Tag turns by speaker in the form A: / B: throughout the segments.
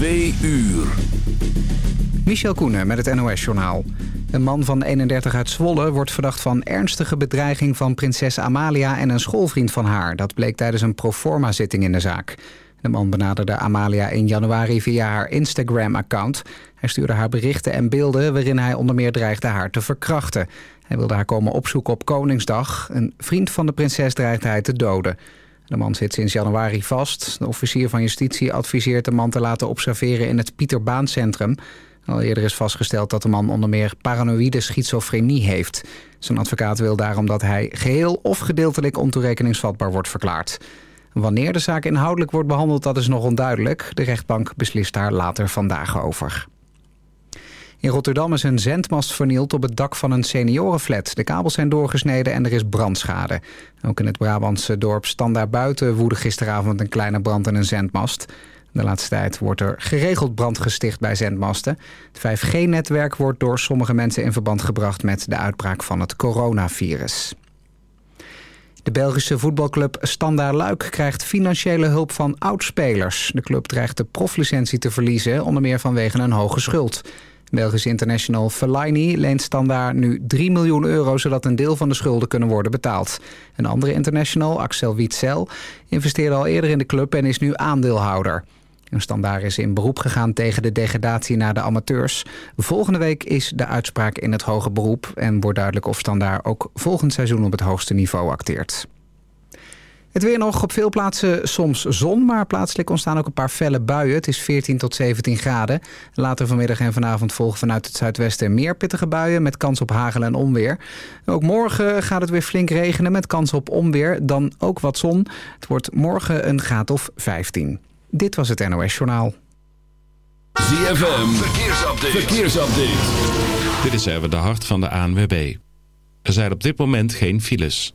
A: Twee uur.
B: Michel Koenen met het NOS-journaal. Een man van 31 uit Zwolle wordt verdacht van ernstige bedreiging van prinses Amalia en een schoolvriend van haar. Dat bleek tijdens een proforma-zitting in de zaak. De man benaderde Amalia in januari via haar Instagram-account. Hij stuurde haar berichten en beelden waarin hij onder meer dreigde haar te verkrachten. Hij wilde haar komen opzoeken op Koningsdag. Een vriend van de prinses dreigde hij te doden. De man zit sinds januari vast. De officier van justitie adviseert de man te laten observeren in het Pieter Baan Centrum. Al eerder is vastgesteld dat de man onder meer paranoïde schizofrenie heeft. Zijn advocaat wil daarom dat hij geheel of gedeeltelijk ontoerekeningsvatbaar wordt verklaard. Wanneer de zaak inhoudelijk wordt behandeld, dat is nog onduidelijk. De rechtbank beslist daar later vandaag over. In Rotterdam is een zendmast vernield op het dak van een seniorenflat. De kabels zijn doorgesneden en er is brandschade. Ook in het Brabantse dorp Standaard Buiten woedde gisteravond een kleine brand in een zendmast. De laatste tijd wordt er geregeld brand gesticht bij zendmasten. Het 5G-netwerk wordt door sommige mensen in verband gebracht met de uitbraak van het coronavirus. De Belgische voetbalclub Standaard Luik krijgt financiële hulp van oudspelers. De club dreigt de proflicentie te verliezen, onder meer vanwege een hoge schuld. Belgisch international Fellaini leent Standaard nu 3 miljoen euro... zodat een deel van de schulden kunnen worden betaald. Een andere international, Axel Witzel, investeerde al eerder in de club... en is nu aandeelhouder. Een standaard is in beroep gegaan tegen de degradatie naar de amateurs. Volgende week is de uitspraak in het hoge beroep... en wordt duidelijk of standaard ook volgend seizoen op het hoogste niveau acteert. Het weer nog op veel plaatsen soms zon, maar plaatselijk ontstaan ook een paar felle buien. Het is 14 tot 17 graden. Later vanmiddag en vanavond volgen vanuit het zuidwesten meer pittige buien... met kans op hagel en onweer. Ook morgen gaat het weer flink regenen met kans op onweer. Dan ook wat zon. Het wordt morgen een graad of 15. Dit was het NOS Journaal.
A: ZFM, verkeersupdate. verkeersupdate.
C: Dit is even de hart van de ANWB. Er zijn op dit moment geen files.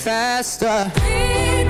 D: faster.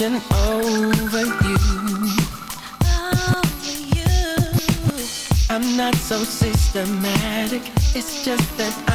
E: obsession over you. Over you. I'm not so systematic, it's just that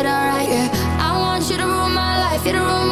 E: it
F: alright, yeah. I want you to rule my life, you to rule my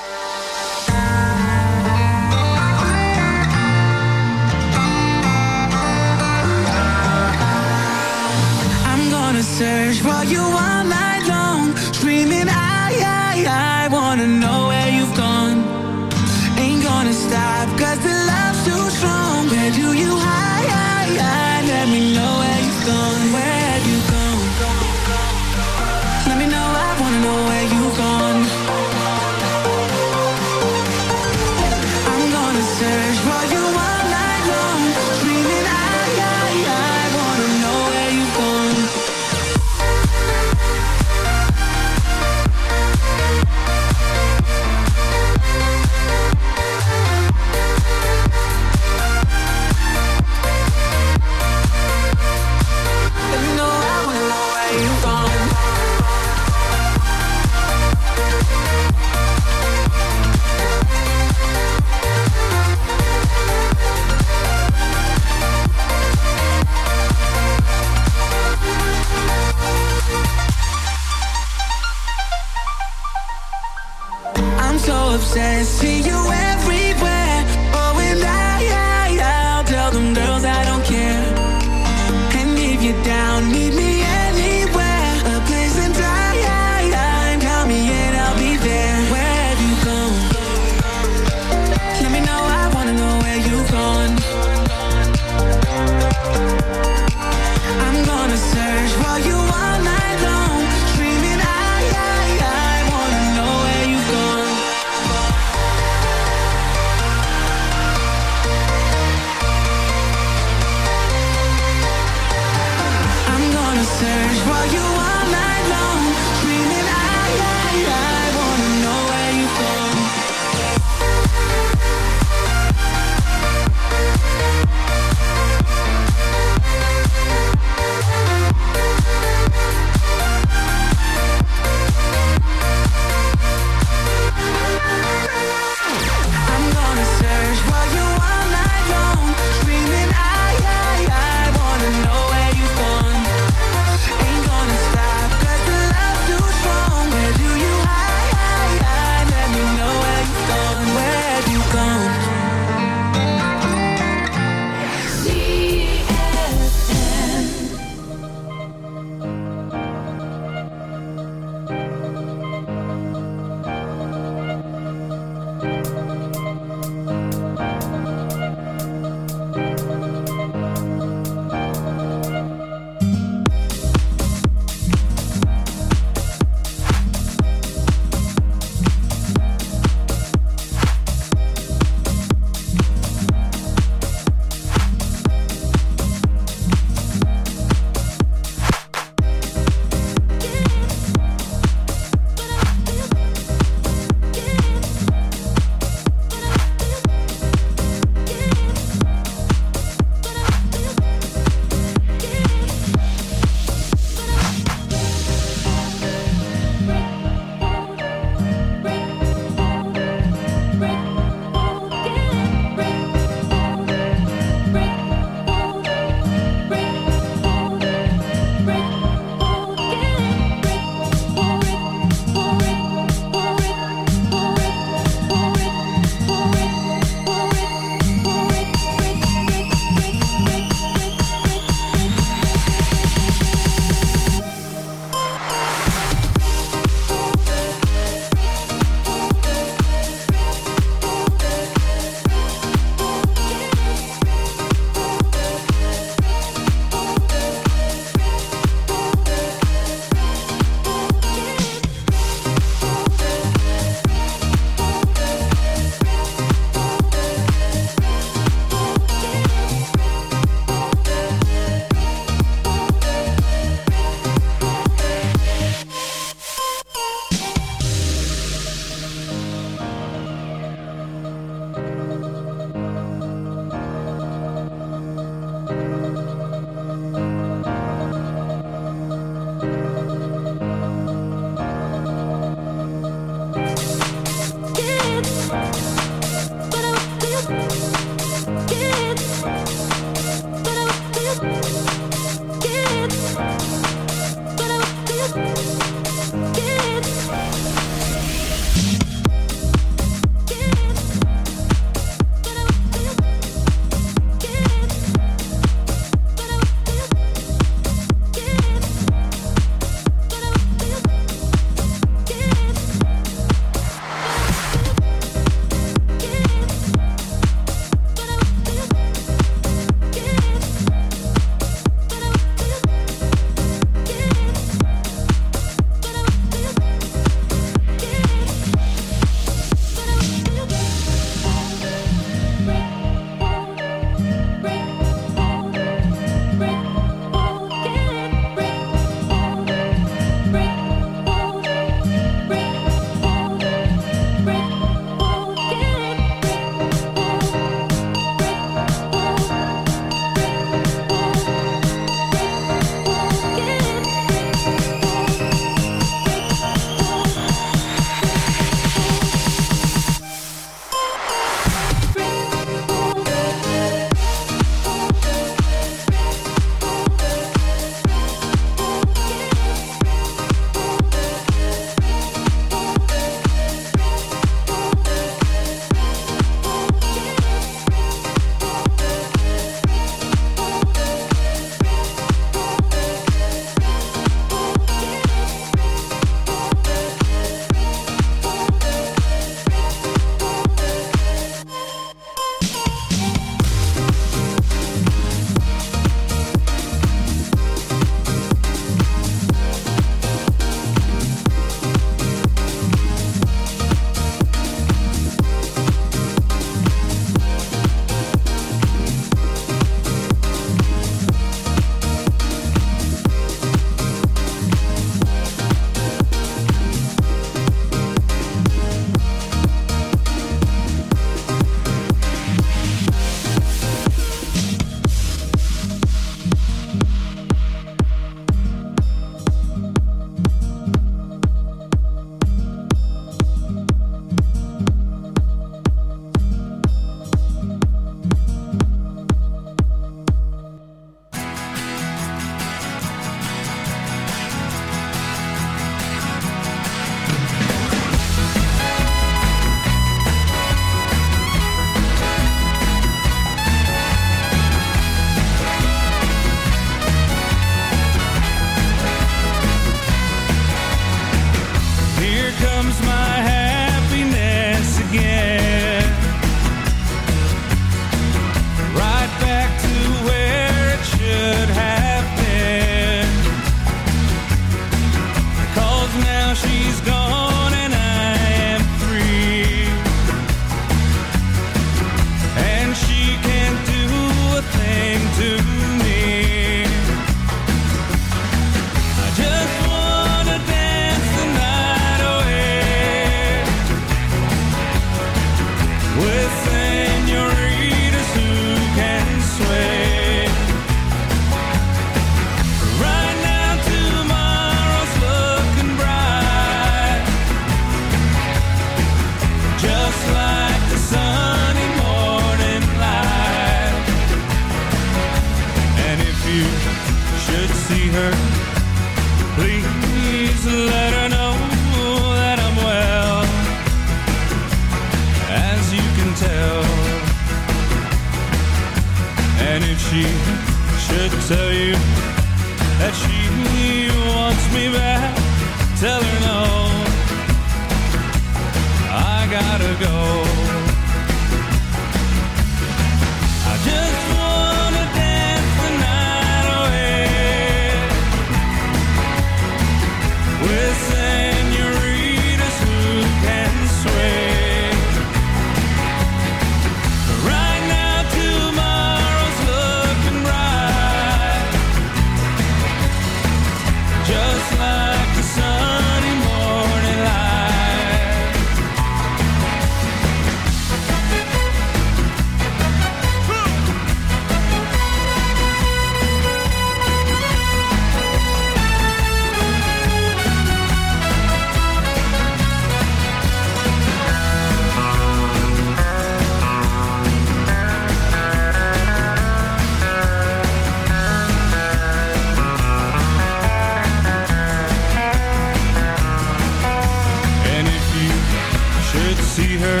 F: could
G: see
H: her.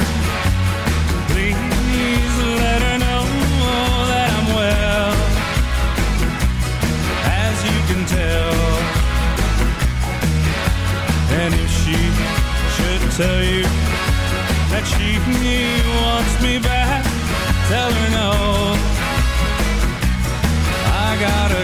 H: Please let her know that I'm well. As you can tell. And if she should tell you That she wants me back Tell her no. I gotta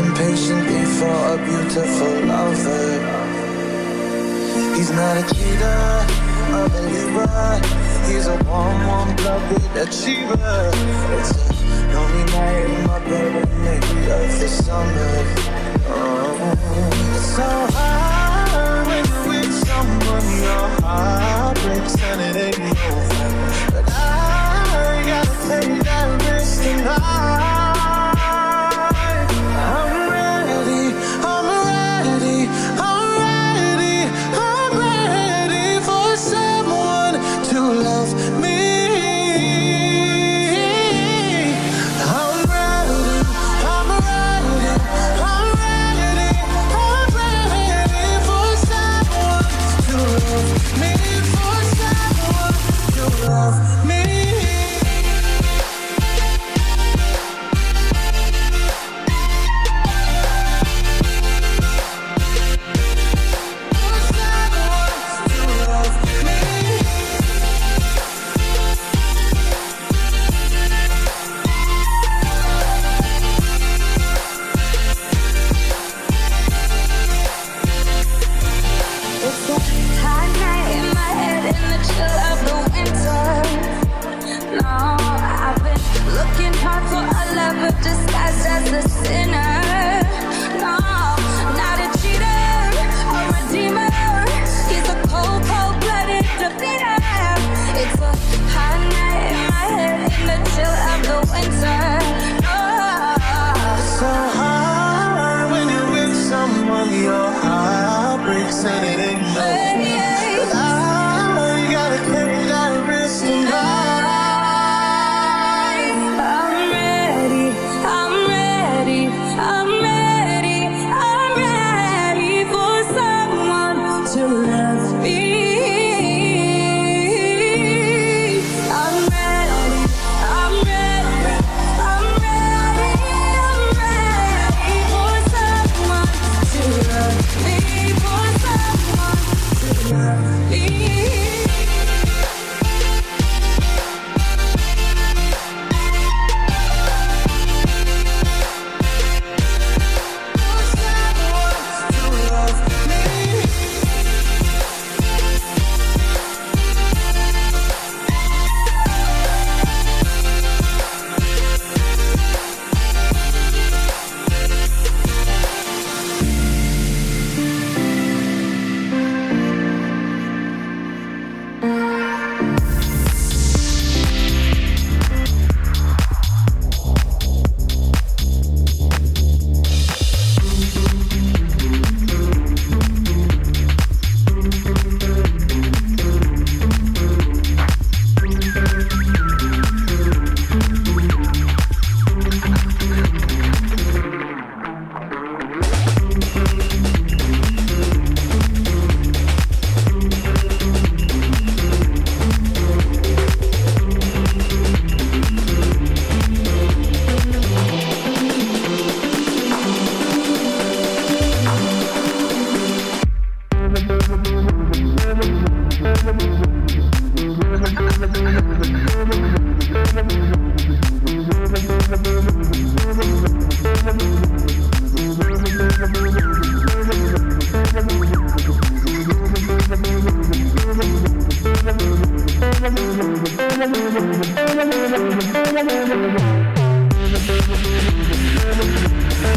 I: Waiting patiently for a beautiful lover. He's not a cheater, a believer. He's a warm, warm blooded achiever. It's a lonely night in my bed in the heat of the summer. Oh, it's so hard when you're with someone your heart breaks and it ain't over. But I gotta take that risk tonight.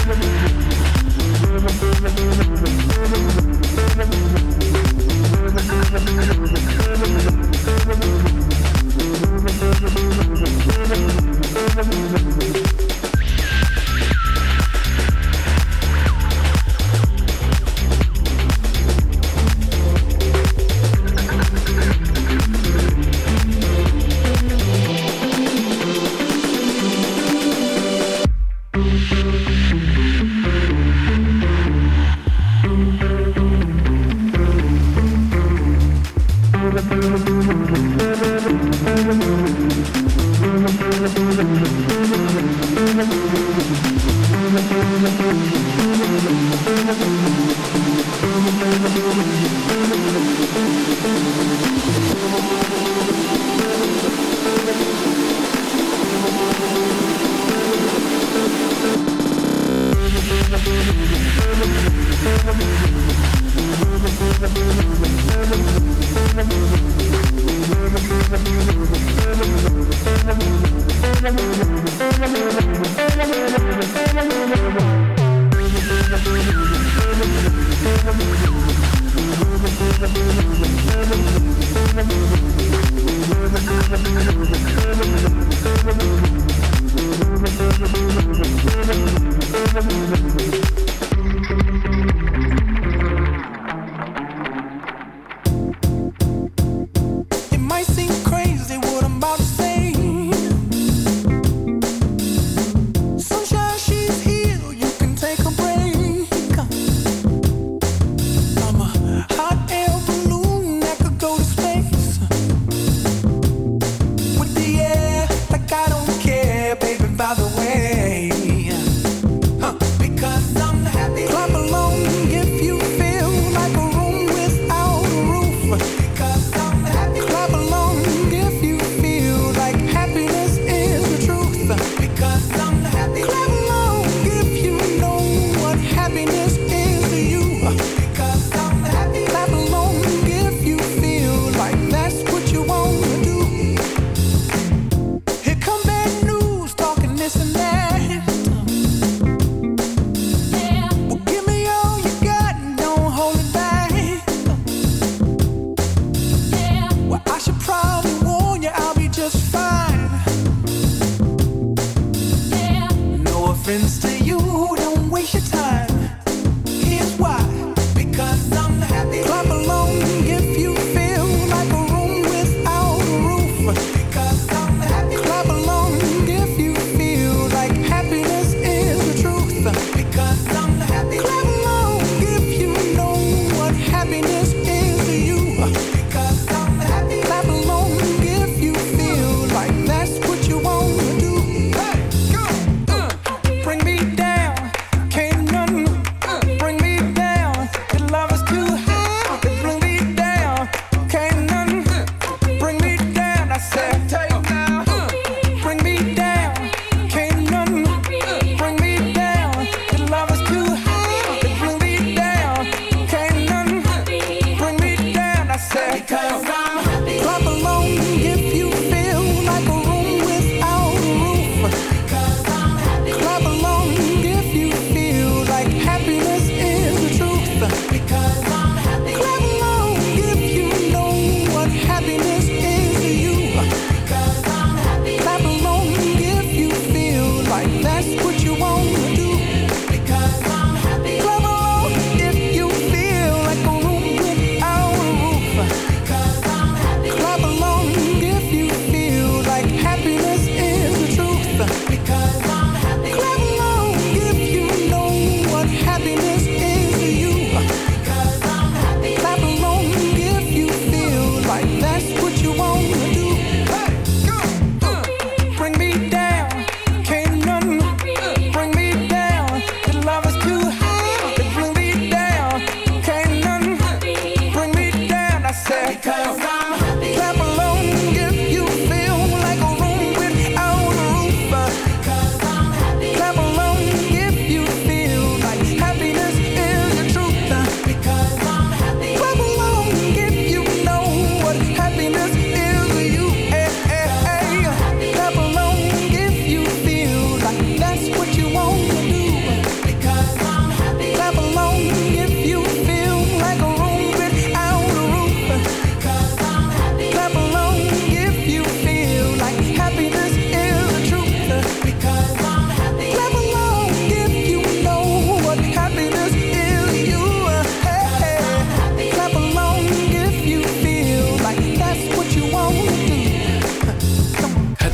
A: Thank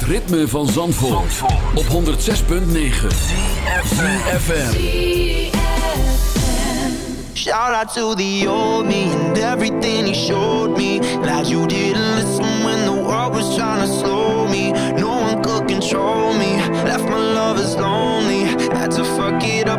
A: ritme van Zandvoort, op 106.9 ZFM
J: Shout out to the old me and everything he showed me. Glad you didn't listen when the world was trying to slow me. No one could control me. Left my lovers lonely. Had to fuck it up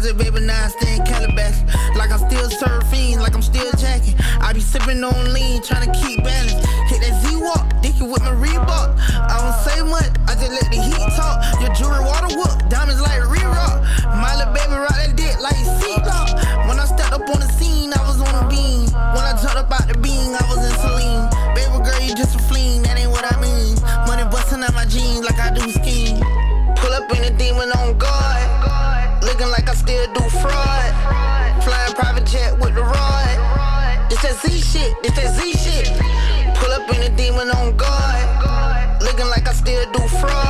K: A project baby, now I stay in Calabash. Like I'm still surfing, like I'm still jacking. I be sipping on lean, trying to keep balance. Do
J: fraud.